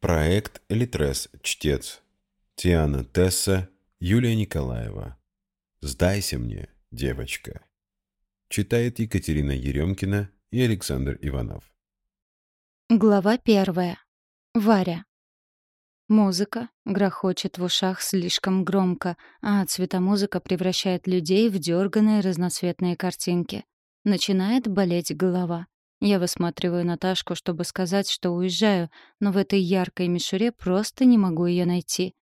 Проект «Литрес. Чтец». Тиана Тесса, Юлия Николаева. «Сдайся мне, девочка». Читает Екатерина Еремкина и Александр Иванов. Глава первая. Варя. Музыка грохочет в ушах слишком громко, а цветомузыка превращает людей в дерганые разноцветные картинки. Начинает болеть голова. Я высматриваю Наташку, чтобы сказать, что уезжаю, но в этой яркой мишуре просто не могу ее найти.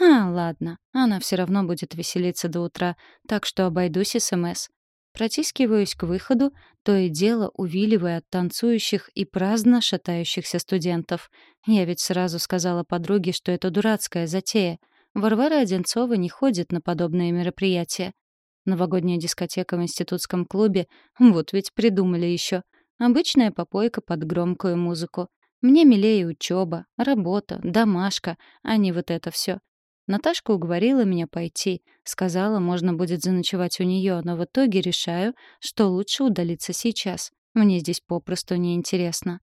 А, ладно, она все равно будет веселиться до утра, так что обойдусь СМС. Протискиваюсь к выходу, то и дело увиливая от танцующих и праздно шатающихся студентов. Я ведь сразу сказала подруге, что это дурацкая затея. Варвара Одинцова не ходит на подобные мероприятия. Новогодняя дискотека в институтском клубе — вот ведь придумали еще. Обычная попойка под громкую музыку. Мне милее учеба, работа, домашка, а не вот это все. Наташка уговорила меня пойти. Сказала, можно будет заночевать у нее, но в итоге решаю, что лучше удалиться сейчас. Мне здесь попросту неинтересно.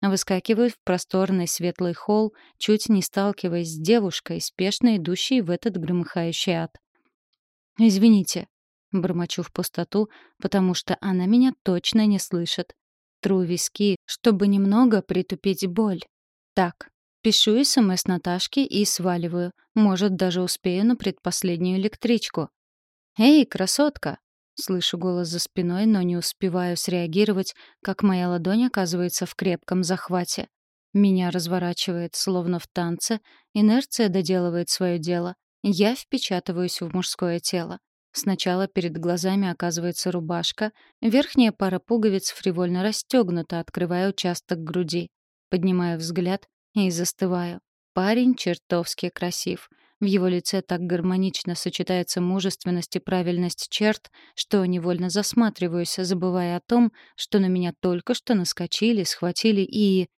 Выскакиваю в просторный светлый холл, чуть не сталкиваясь с девушкой, спешно идущей в этот громыхающий ад. «Извините», — бормочу в пустоту, потому что она меня точно не слышит. Тру виски, чтобы немного притупить боль. Так, Пишу СМС Наташке и сваливаю. Может, даже успею на предпоследнюю электричку. «Эй, красотка!» Слышу голос за спиной, но не успеваю среагировать, как моя ладонь оказывается в крепком захвате. Меня разворачивает, словно в танце, инерция доделывает свое дело. Я впечатываюсь в мужское тело. Сначала перед глазами оказывается рубашка, верхняя пара пуговиц фривольно расстегнута, открывая участок груди. Поднимаю взгляд и застываю. Парень чертовски красив. В его лице так гармонично сочетается мужественность и правильность черт, что невольно засматриваюсь, забывая о том, что на меня только что наскочили, схватили и...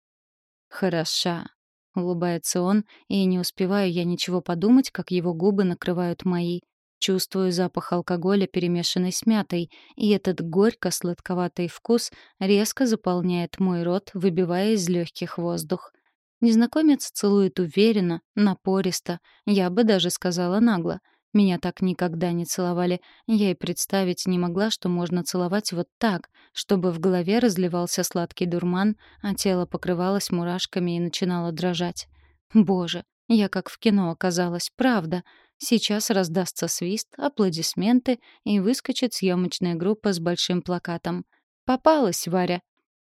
«Хороша», — улыбается он, и не успеваю я ничего подумать, как его губы накрывают мои. Чувствую запах алкоголя, перемешанный с мятой, и этот горько-сладковатый вкус резко заполняет мой рот, выбивая из легких воздух. Незнакомец целует уверенно, напористо, я бы даже сказала нагло. Меня так никогда не целовали. Я и представить не могла, что можно целовать вот так, чтобы в голове разливался сладкий дурман, а тело покрывалось мурашками и начинало дрожать. Боже, я как в кино оказалась, правда. Сейчас раздастся свист, аплодисменты, и выскочит съемочная группа с большим плакатом. «Попалась, Варя!»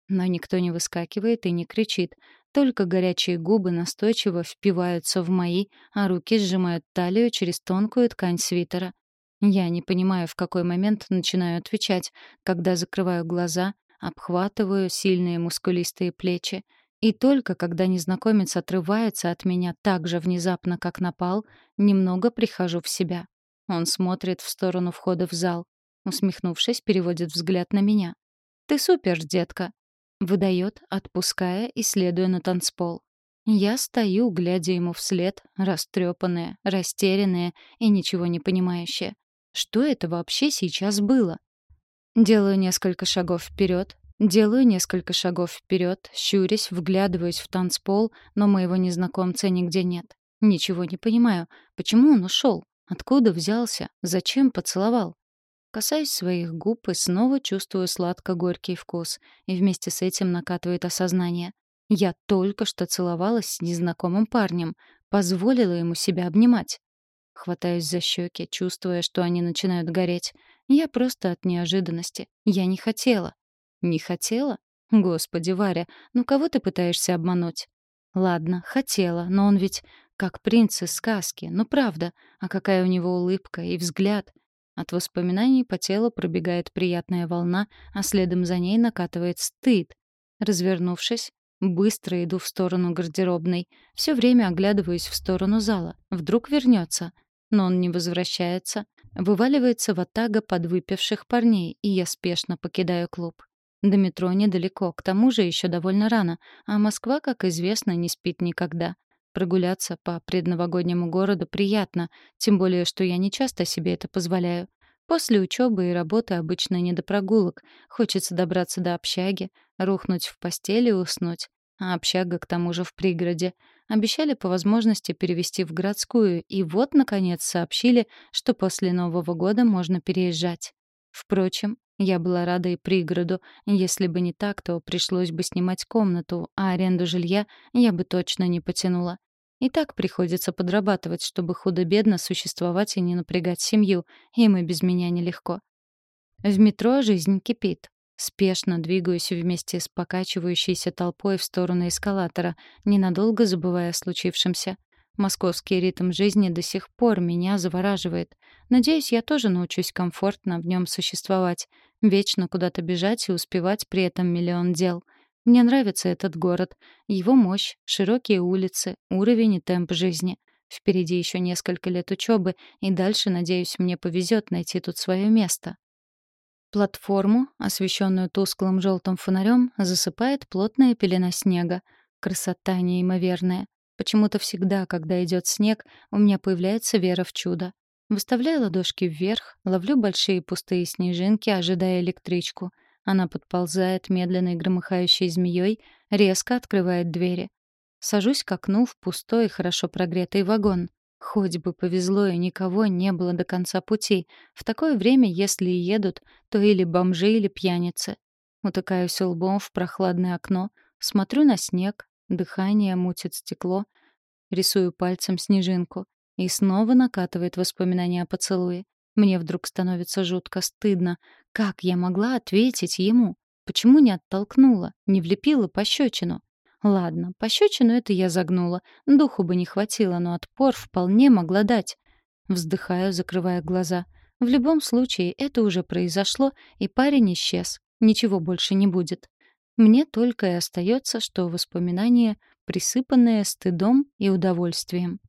Но никто не выскакивает и не кричит. Только горячие губы настойчиво впиваются в мои, а руки сжимают талию через тонкую ткань свитера. Я не понимаю, в какой момент начинаю отвечать, когда закрываю глаза, обхватываю сильные мускулистые плечи. И только когда незнакомец отрывается от меня так же внезапно, как напал, немного прихожу в себя. Он смотрит в сторону входа в зал. Усмехнувшись, переводит взгляд на меня. «Ты супер, детка!» Выдает, отпуская и следуя на танцпол. Я стою, глядя ему вслед, растрепанная, растерянная и ничего не понимающая. Что это вообще сейчас было? Делаю несколько шагов вперед, делаю несколько шагов вперед, щурясь, вглядываюсь в танцпол, но моего незнакомца нигде нет. Ничего не понимаю. Почему он ушел? Откуда взялся? Зачем поцеловал? Касаюсь своих губ и снова чувствую сладко-горький вкус, и вместе с этим накатывает осознание. Я только что целовалась с незнакомым парнем, позволила ему себя обнимать. Хватаюсь за щеки, чувствуя, что они начинают гореть. Я просто от неожиданности. Я не хотела. Не хотела? Господи, Варя, ну кого ты пытаешься обмануть? Ладно, хотела, но он ведь как принц из сказки, ну правда. А какая у него улыбка и взгляд. От воспоминаний по телу пробегает приятная волна, а следом за ней накатывает стыд. Развернувшись, быстро иду в сторону гардеробной. Все время оглядываюсь в сторону зала. Вдруг вернется. Но он не возвращается. Вываливается в атага подвыпивших парней, и я спешно покидаю клуб. До метро недалеко, к тому же еще довольно рано, а Москва, как известно, не спит никогда. Прогуляться по предновогоднему городу приятно, тем более, что я не часто себе это позволяю. После учебы и работы обычно не до прогулок. Хочется добраться до общаги, рухнуть в постели и уснуть. А общага к тому же в пригороде. Обещали по возможности перевести в городскую, и вот, наконец, сообщили, что после Нового года можно переезжать. Впрочем, я была рада и пригороду. Если бы не так, то пришлось бы снимать комнату, а аренду жилья я бы точно не потянула. И так приходится подрабатывать, чтобы худо-бедно существовать и не напрягать семью, им и без меня нелегко. В метро жизнь кипит. Спешно двигаюсь вместе с покачивающейся толпой в сторону эскалатора, ненадолго забывая о случившемся. Московский ритм жизни до сих пор меня завораживает. Надеюсь, я тоже научусь комфортно в нем существовать, вечно куда-то бежать и успевать при этом миллион дел — мне нравится этот город, его мощь, широкие улицы, уровень и темп жизни. Впереди еще несколько лет учебы, и дальше, надеюсь, мне повезет найти тут свое место. Платформу, освещенную тусклым желтым фонарем, засыпает плотная пелена снега. Красота неимоверная. Почему-то всегда, когда идет снег, у меня появляется вера в чудо. Выставляю ладошки вверх, ловлю большие пустые снежинки, ожидая электричку — она подползает медленной громыхающей змеей, резко открывает двери. Сажусь к окну в пустой, хорошо прогретый вагон. Хоть бы повезло, и никого не было до конца пути. В такое время, если и едут, то или бомжи, или пьяницы. Утыкаюсь лбом в прохладное окно, смотрю на снег, дыхание мутит стекло, рисую пальцем снежинку. И снова накатывает воспоминания о поцелуе. Мне вдруг становится жутко стыдно. Как я могла ответить ему? Почему не оттолкнула, не влепила пощечину? Ладно, пощечину это я загнула. Духу бы не хватило, но отпор вполне могла дать. Вздыхаю, закрывая глаза. В любом случае, это уже произошло, и парень исчез. Ничего больше не будет. Мне только и остается, что воспоминание, присыпанное стыдом и удовольствием.